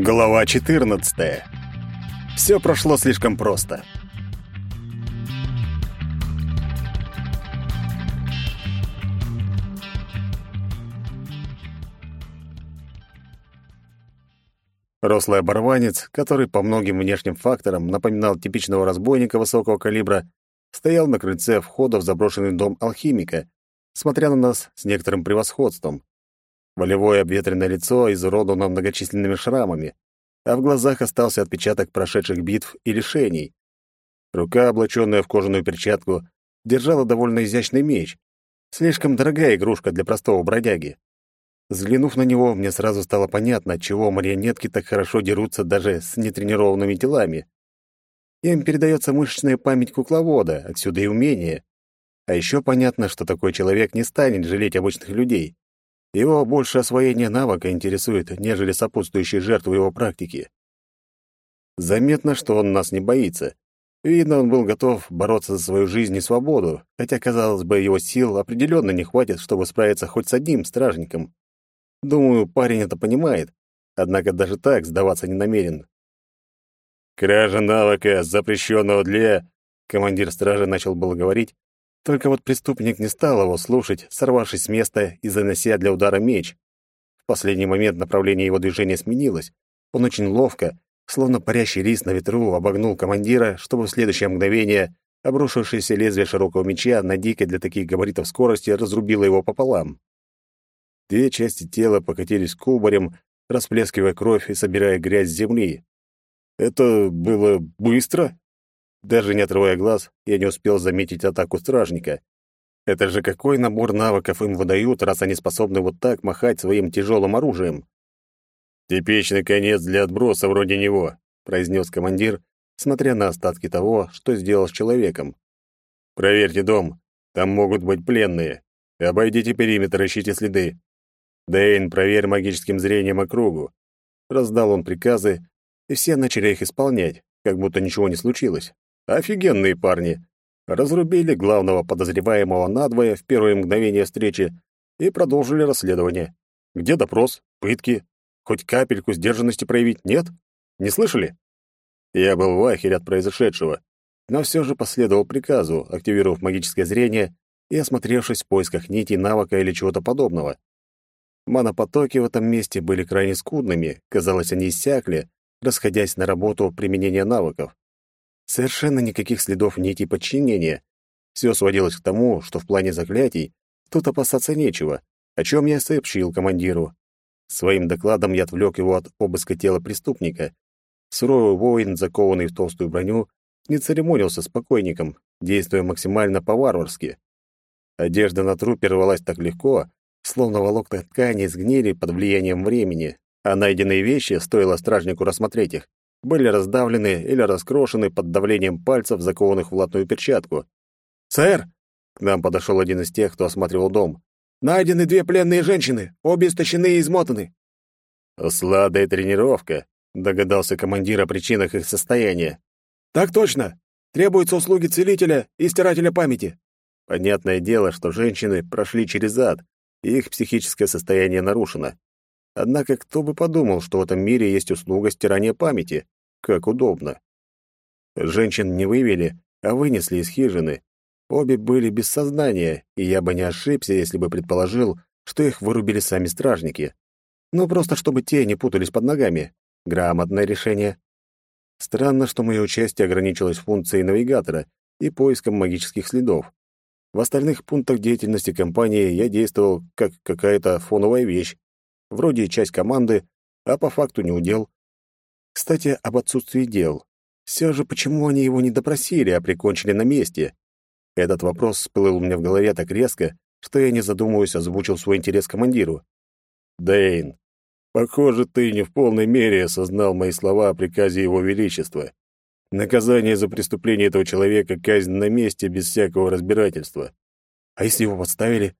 Глава 14. Все прошло слишком просто. Рослый оборванец, который по многим внешним факторам напоминал типичного разбойника высокого калибра, стоял на крыльце входа в заброшенный дом алхимика, смотря на нас с некоторым превосходством. Волевое обветренное лицо изуродовано многочисленными шрамами, а в глазах остался отпечаток прошедших битв и лишений. Рука, облаченная в кожаную перчатку, держала довольно изящный меч. Слишком дорогая игрушка для простого бродяги. Взглянув на него, мне сразу стало понятно, чего марионетки так хорошо дерутся даже с нетренированными телами. Им передается мышечная память кукловода, отсюда и умение. А еще понятно, что такой человек не станет жалеть обычных людей. Его больше освоение навыка интересует, нежели сопутствующие жертвы его практики. Заметно, что он нас не боится. Видно, он был готов бороться за свою жизнь и свободу, хотя, казалось бы, его сил определенно не хватит, чтобы справиться хоть с одним стражником. Думаю, парень это понимает, однако даже так сдаваться не намерен. «Кража навыка, запрещенного для...» Командир стражи начал было говорить, только вот преступник не стал его слушать, сорвавшись с места и занося для удара меч. В последний момент направление его движения сменилось. Он очень ловко, словно парящий рис на ветру, обогнул командира, чтобы в следующее мгновение обрушившееся лезвие широкого меча на дикой для таких габаритов скорости разрубило его пополам. Две части тела покатились кубарем, расплескивая кровь и собирая грязь с земли. Это было быстро. Даже не отрывая глаз, я не успел заметить атаку стражника. Это же какой набор навыков им выдают, раз они способны вот так махать своим тяжелым оружием? «Типичный конец для отброса вроде него», — произнес командир, смотря на остатки того, что сделал с человеком. «Проверьте дом. Там могут быть пленные. Обойдите периметр, ищите следы. «Дэйн, проверь магическим зрением округу». Раздал он приказы, и все начали их исполнять, как будто ничего не случилось. Офигенные парни. Разрубили главного подозреваемого надвое в первое мгновение встречи и продолжили расследование. Где допрос, пытки? Хоть капельку сдержанности проявить нет? Не слышали? Я был в ахере от произошедшего, но все же последовал приказу, активировав магическое зрение и осмотревшись в поисках нити, навыка или чего-то подобного. Манопотоки в этом месте были крайне скудными, казалось, они иссякли, расходясь на работу применения навыков. Совершенно никаких следов нити подчинения. Все сводилось к тому, что в плане заклятий тут опасаться нечего, о чем я сообщил командиру. Своим докладом я отвлек его от обыска тела преступника. Суровый воин, закованный в толстую броню, не церемонился с покойником, действуя максимально по-варварски. Одежда на трупе рвалась так легко, словно волокна ткани сгнили под влиянием времени, а найденные вещи, стоило стражнику рассмотреть их, были раздавлены или раскрошены под давлением пальцев, закованных в латную перчатку. «Сэр!» — к нам подошел один из тех, кто осматривал дом. «Найдены две пленные женщины, обе истощены и измотаны». «Сладая тренировка», — догадался командир о причинах их состояния. «Так точно! Требуются услуги целителя и стирателя памяти». Понятное дело, что женщины прошли через ад, их психическое состояние нарушено. Однако кто бы подумал, что в этом мире есть услуга стирания памяти? Как удобно. Женщин не вывели, а вынесли из хижины. Обе были без сознания, и я бы не ошибся, если бы предположил, что их вырубили сами стражники. Ну, просто чтобы те не путались под ногами. Грамотное решение. Странно, что мое участие ограничилось функцией навигатора и поиском магических следов. В остальных пунктах деятельности компании я действовал как какая-то фоновая вещь, вроде часть команды, а по факту не удел. Кстати, об отсутствии дел. Все же почему они его не допросили, а прикончили на месте? Этот вопрос всплыл у меня в голове так резко, что я, не задумываясь, озвучил свой интерес командиру. «Дэйн, похоже, ты не в полной мере осознал мои слова о приказе Его Величества. Наказание за преступление этого человека — казнь на месте без всякого разбирательства. А если его подставили?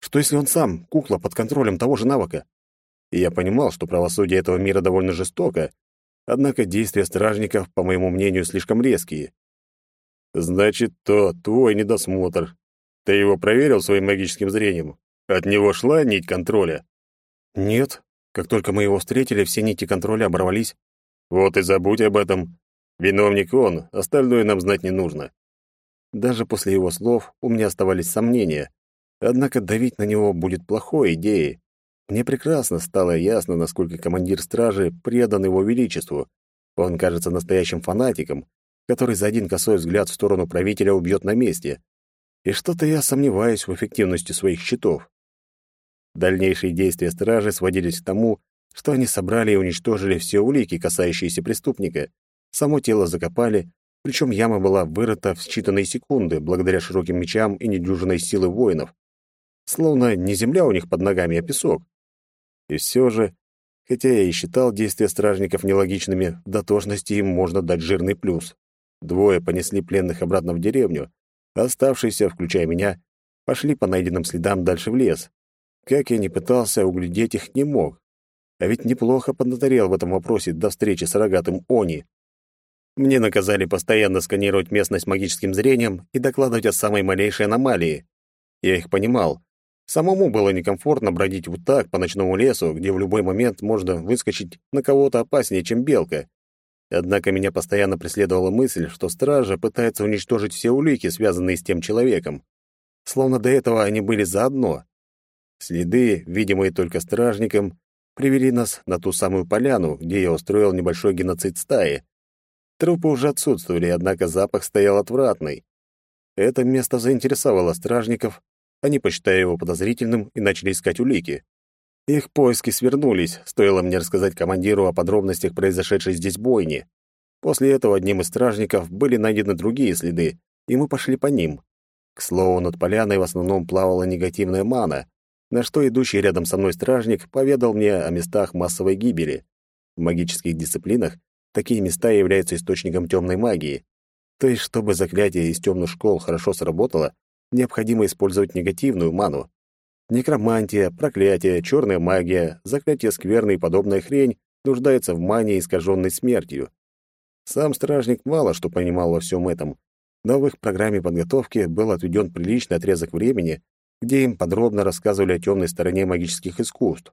Что если он сам, кукла под контролем того же навыка? И я понимал, что правосудие этого мира довольно жестоко, однако действия стражников, по моему мнению, слишком резкие. Значит, то твой недосмотр. Ты его проверил своим магическим зрением? От него шла нить контроля? Нет, Как только мы его встретили, все нити контроля оборвались. Вот и забудь об этом. Виновник он, остальное нам знать не нужно. Даже после его слов у меня оставались сомнения. Однако давить на него будет плохой идеей. Мне прекрасно стало ясно, насколько командир стражи предан его величеству. Он кажется настоящим фанатиком, который за один косой взгляд в сторону правителя убьет на месте. И что-то я сомневаюсь в эффективности своих щитов. Дальнейшие действия стражи сводились к тому, что они собрали и уничтожили все улики, касающиеся преступника. Само тело закопали, причем яма была вырыта в считанные секунды, благодаря широким мечам и недюжинной силы воинов. Словно не земля у них под ногами, а песок. И все же, хотя я и считал действия стражников нелогичными, дотошности им можно дать жирный плюс. Двое понесли пленных обратно в деревню, а оставшиеся, включая меня, пошли по найденным следам дальше в лес. Как я ни пытался, углядеть их не мог. А ведь неплохо поднаторел в этом вопросе до встречи с рогатым Они. Мне наказали постоянно сканировать местность магическим зрением и докладывать о самой малейшей аномалии. Я их понимал, Самому было некомфортно бродить вот так по ночному лесу, где в любой момент можно выскочить на кого-то опаснее, чем белка. Однако меня постоянно преследовала мысль, что стража пытается уничтожить все улики, связанные с тем человеком. Словно до этого они были заодно. Следы, видимые только стражникам, привели нас на ту самую поляну, где я устроил небольшой геноцид стаи. Трупы уже отсутствовали, однако запах стоял отвратный. Это место заинтересовало стражников, они посчитали его подозрительным и начали искать улики. Их поиски свернулись, стоило мне рассказать командиру о подробностях произошедшей здесь бойни. После этого одним из стражников были найдены другие следы, и мы пошли по ним. К слову, над поляной в основном плавала негативная мана, на что идущий рядом со мной стражник поведал мне о местах массовой гибели. В магических дисциплинах такие места являются источником темной магии. То есть, чтобы заклятие из темных школ хорошо сработало, необходимо использовать негативную ману. Некромантия, проклятие, черная магия, заклятие скверны и подобная хрень нуждается в мане, искаженной смертью. Сам стражник мало что понимал во всем этом, но в их программе подготовки был отведен приличный отрезок времени, где им подробно рассказывали о темной стороне магических искусств.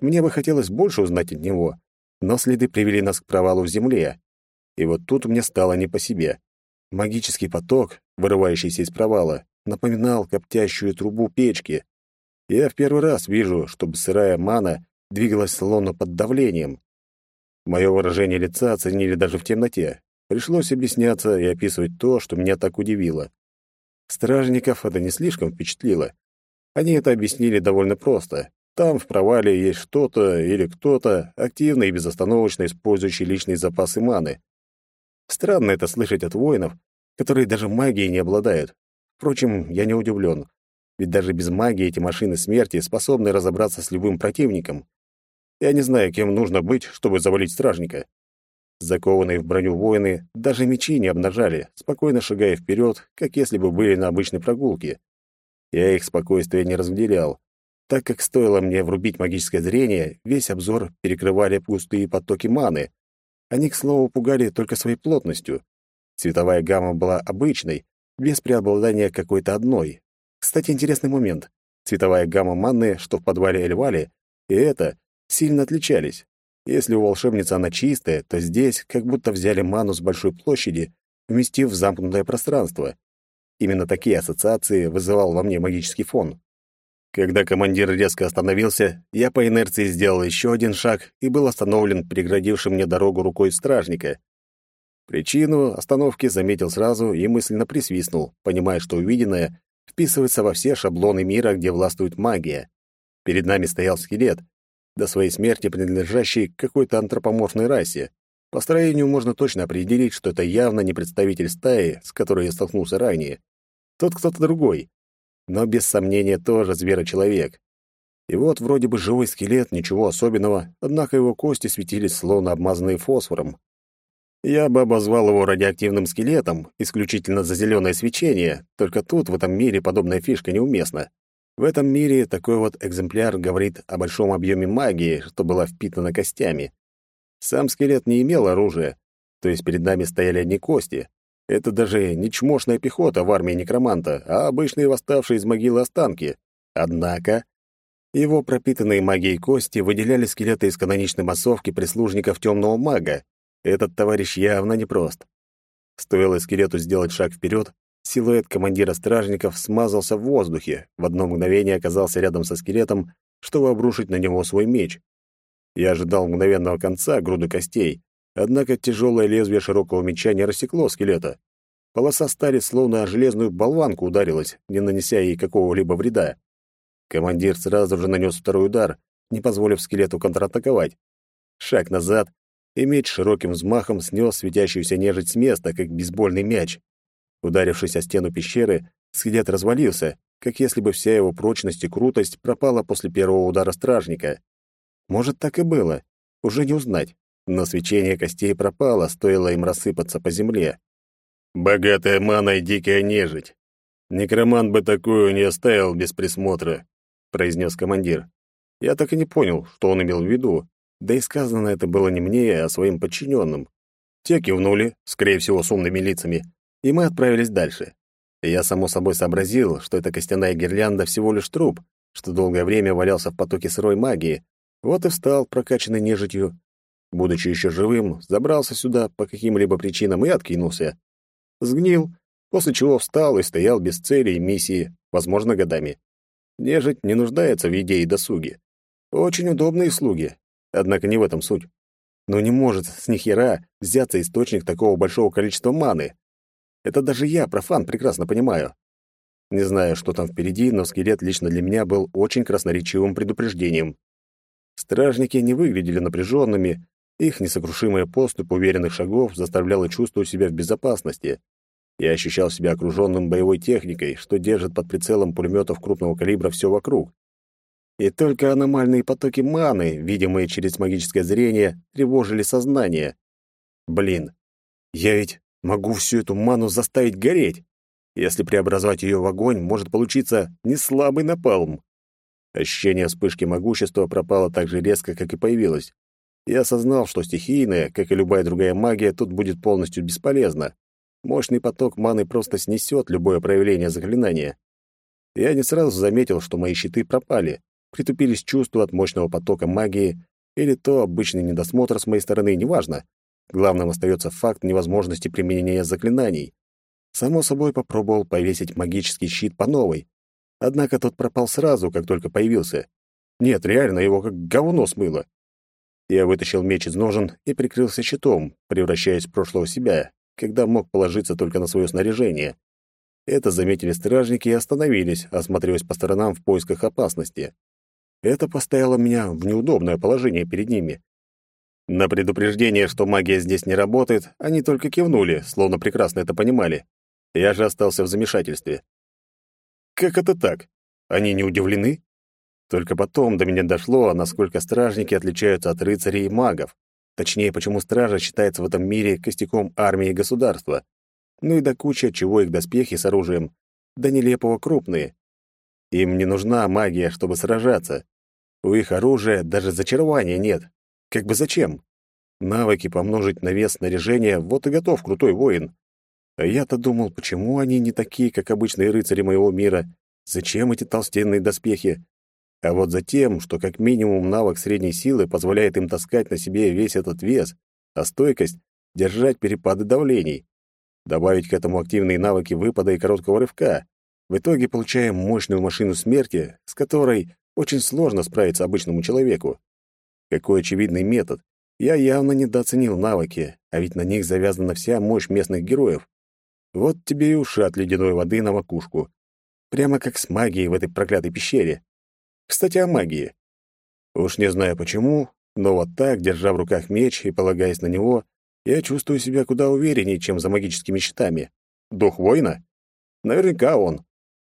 Мне бы хотелось больше узнать от него, но следы привели нас к провалу в земле. И вот тут мне стало не по себе. Магический поток, вырывающийся из провала, напоминал коптящую трубу печки. Я в первый раз вижу, чтобы сырая мана двигалась словно под давлением. Мое выражение лица оценили даже в темноте. Пришлось объясняться и описывать то, что меня так удивило. Стражников это не слишком впечатлило. Они это объяснили довольно просто. Там в провале есть что-то или кто-то, активно и безостановочно использующий личные запасы маны. Странно это слышать от воинов, которые даже магией не обладают. Впрочем, я не удивлен, ведь даже без магии эти машины смерти способны разобраться с любым противником. Я не знаю, кем нужно быть, чтобы завалить стражника. Закованные в броню воины даже мечи не обнажали, спокойно шагая вперед, как если бы были на обычной прогулке. Я их спокойствие не разделял, так как стоило мне врубить магическое зрение, весь обзор перекрывали пустые потоки маны, они, к слову, пугали только своей плотностью. Цветовая гамма была обычной, без преобладания какой-то одной. Кстати, интересный момент. Цветовая гамма манны, что в подвале Эльвали, и это сильно отличались. Если у волшебницы она чистая, то здесь как будто взяли ману с большой площади, вместив в замкнутое пространство. Именно такие ассоциации вызывал во мне магический фон. Когда командир резко остановился, я по инерции сделал еще один шаг и был остановлен преградившим мне дорогу рукой стражника. Причину остановки заметил сразу и мысленно присвистнул, понимая, что увиденное вписывается во все шаблоны мира, где властвует магия. Перед нами стоял скелет, до своей смерти принадлежащий какой-то антропоморфной расе. По строению можно точно определить, что это явно не представитель стаи, с которой я столкнулся ранее. Тот кто-то другой, но без сомнения тоже зверочеловек. И вот вроде бы живой скелет, ничего особенного, однако его кости светились словно обмазанные фосфором. Я бы обозвал его радиоактивным скелетом, исключительно за зеленое свечение, только тут, в этом мире, подобная фишка неуместна. В этом мире такой вот экземпляр говорит о большом объеме магии, что была впитана костями. Сам скелет не имел оружия, то есть перед нами стояли одни кости, это даже не чмошная пехота в армии некроманта, а обычные восставшие из могилы останки. Однако Его пропитанные магией кости выделяли скелеты из каноничной массовки прислужников темного мага. Этот товарищ явно непрост. Стоило скелету сделать шаг вперед, силуэт командира стражников смазался в воздухе, в одно мгновение оказался рядом со скелетом, чтобы обрушить на него свой меч. Я ожидал мгновенного конца груды костей, однако тяжелое лезвие широкого меча не рассекло скелета. Полоса стали словно о железную болванку ударилась, не нанеся ей какого-либо вреда. Командир сразу же нанес второй удар, не позволив скелету контратаковать. Шаг назад, и меч широким взмахом снес светящуюся нежить с места, как бейсбольный мяч. Ударившись о стену пещеры, скелет развалился, как если бы вся его прочность и крутость пропала после первого удара стражника. Может, так и было, уже не узнать, но свечение костей пропало, стоило им рассыпаться по земле. «Богатая мана и дикая нежить. Некромант бы такую не оставил без присмотра произнес командир. Я так и не понял, что он имел в виду, да и сказано это было не мне, а своим подчиненным. Те кивнули, скорее всего, с умными лицами, и мы отправились дальше. Я, само собой, сообразил, что эта костяная гирлянда всего лишь труп, что долгое время валялся в потоке сырой магии, вот и встал, прокачанный нежитью. Будучи еще живым, забрался сюда по каким-либо причинам и откинулся. Сгнил, после чего встал и стоял без цели и миссии, возможно, годами. Нежить не нуждается в еде и досуге. Очень удобные слуги, однако не в этом суть. Но не может с них яра взяться источник такого большого количества маны. Это даже я, профан, прекрасно понимаю. Не знаю, что там впереди, но скелет лично для меня был очень красноречивым предупреждением. Стражники не выглядели напряженными, их несокрушимая поступь уверенных шагов заставляла чувствовать себя в безопасности. Я ощущал себя окруженным боевой техникой, что держит под прицелом пулеметов крупного калибра все вокруг. И только аномальные потоки маны, видимые через магическое зрение, тревожили сознание. Блин, я ведь могу всю эту ману заставить гореть. Если преобразовать ее в огонь, может получиться неслабый напалм. Ощущение вспышки могущества пропало так же резко, как и появилось. Я осознал, что стихийная, как и любая другая магия, тут будет полностью бесполезна. Мощный поток маны просто снесет любое проявление заклинания. Я не сразу заметил, что мои щиты пропали, притупились чувства от мощного потока магии, или то обычный недосмотр с моей стороны, неважно. Главным остается факт невозможности применения заклинаний. Само собой попробовал повесить магический щит по новой. Однако тот пропал сразу, как только появился. Нет, реально, его как говно смыло. Я вытащил меч из ножен и прикрылся щитом, превращаясь в прошлого себя, когда мог положиться только на свое снаряжение. Это заметили стражники и остановились, осматриваясь по сторонам в поисках опасности. Это поставило меня в неудобное положение перед ними. На предупреждение, что магия здесь не работает, они только кивнули, словно прекрасно это понимали. Я же остался в замешательстве. Как это так? Они не удивлены? Только потом до меня дошло, насколько стражники отличаются от рыцарей и магов. Точнее, почему стража считается в этом мире костяком армии и государства. Ну и до кучи, чего их доспехи с оружием, да нелепого крупные. Им не нужна магия, чтобы сражаться. У их оружия даже зачарования нет. Как бы зачем? Навыки помножить на вес снаряжения, вот и готов крутой воин. А я-то думал, почему они не такие, как обычные рыцари моего мира? Зачем эти толстенные доспехи? а вот за тем, что как минимум навык средней силы позволяет им таскать на себе весь этот вес, а стойкость — держать перепады давлений. Добавить к этому активные навыки выпада и короткого рывка. В итоге получаем мощную машину смерти, с которой очень сложно справиться обычному человеку. Какой очевидный метод. Я явно недооценил навыки, а ведь на них завязана вся мощь местных героев. Вот тебе и ушат ледяной воды на макушку. Прямо как с магией в этой проклятой пещере. Кстати, о магии. Уж не знаю почему, но вот так, держа в руках меч и полагаясь на него, я чувствую себя куда увереннее, чем за магическими щитами. Дух воина? Наверняка он.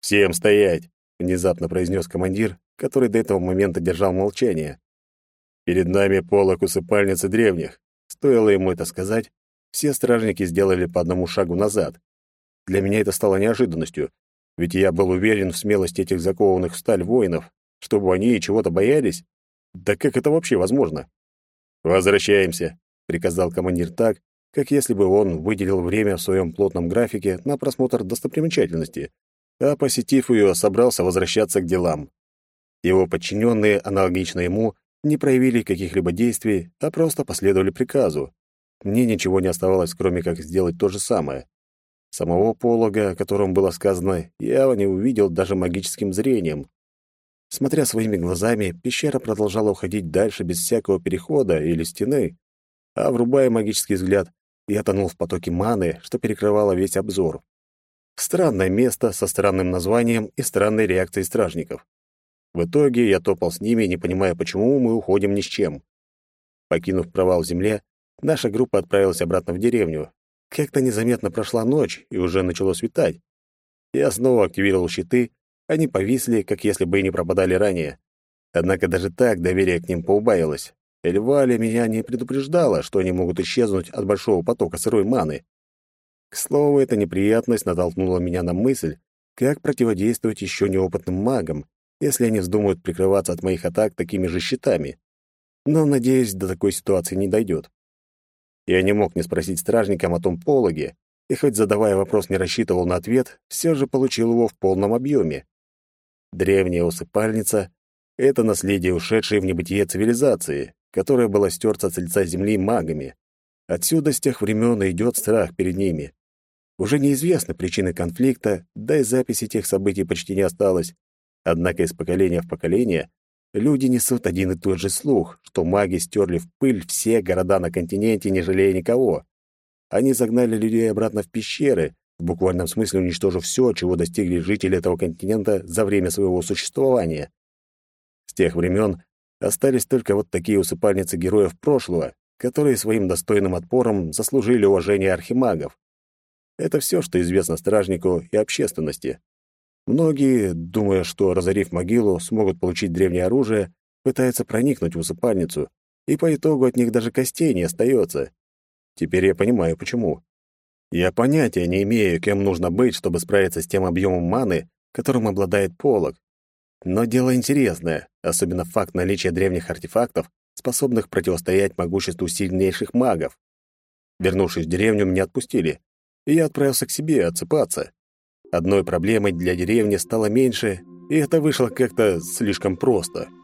«Всем стоять!» — внезапно произнес командир, который до этого момента держал молчание. «Перед нами полок усыпальницы древних». Стоило ему это сказать, все стражники сделали по одному шагу назад. Для меня это стало неожиданностью, ведь я был уверен в смелости этих закованных в сталь воинов, чтобы они чего-то боялись? Да как это вообще возможно? «Возвращаемся», — приказал командир так, как если бы он выделил время в своем плотном графике на просмотр достопримечательности, а, посетив ее, собрался возвращаться к делам. Его подчиненные, аналогично ему, не проявили каких-либо действий, а просто последовали приказу. Мне ничего не оставалось, кроме как сделать то же самое. Самого полога, о котором было сказано, я не увидел даже магическим зрением. Смотря своими глазами, пещера продолжала уходить дальше без всякого перехода или стены, а врубая магический взгляд, я тонул в потоке маны, что перекрывало весь обзор. Странное место со странным названием и странной реакцией стражников. В итоге я топал с ними, не понимая, почему мы уходим ни с чем. Покинув провал в земле, наша группа отправилась обратно в деревню. Как-то незаметно прошла ночь, и уже начало светать. Я снова активировал щиты, они повисли, как если бы и не пропадали ранее. Однако даже так доверие к ним поубавилось. Эльваля меня не предупреждала, что они могут исчезнуть от большого потока сырой маны. К слову, эта неприятность натолкнула меня на мысль, как противодействовать еще неопытным магам, если они вздумают прикрываться от моих атак такими же щитами. Но, надеюсь, до такой ситуации не дойдет. Я не мог не спросить стражникам о том пологе, и хоть задавая вопрос не рассчитывал на ответ, все же получил его в полном объеме. Древняя усыпальница — это наследие ушедшей в небытие цивилизации, которая была стерта с лица земли магами. Отсюда с тех времен идет страх перед ними. Уже неизвестны причины конфликта, да и записи тех событий почти не осталось. Однако из поколения в поколение люди несут один и тот же слух, что маги стерли в пыль все города на континенте, не жалея никого. Они загнали людей обратно в пещеры, в буквальном смысле уничтожив все, чего достигли жители этого континента за время своего существования. С тех времен остались только вот такие усыпальницы героев прошлого, которые своим достойным отпором заслужили уважение архимагов. Это все, что известно стражнику и общественности. Многие, думая, что, разорив могилу, смогут получить древнее оружие, пытаются проникнуть в усыпальницу, и по итогу от них даже костей не остается. Теперь я понимаю, почему. Я понятия не имею, кем нужно быть, чтобы справиться с тем объемом маны, которым обладает полог. Но дело интересное, особенно факт наличия древних артефактов, способных противостоять могуществу сильнейших магов. Вернувшись в деревню, меня отпустили, и я отправился к себе отсыпаться. Одной проблемой для деревни стало меньше, и это вышло как-то слишком просто —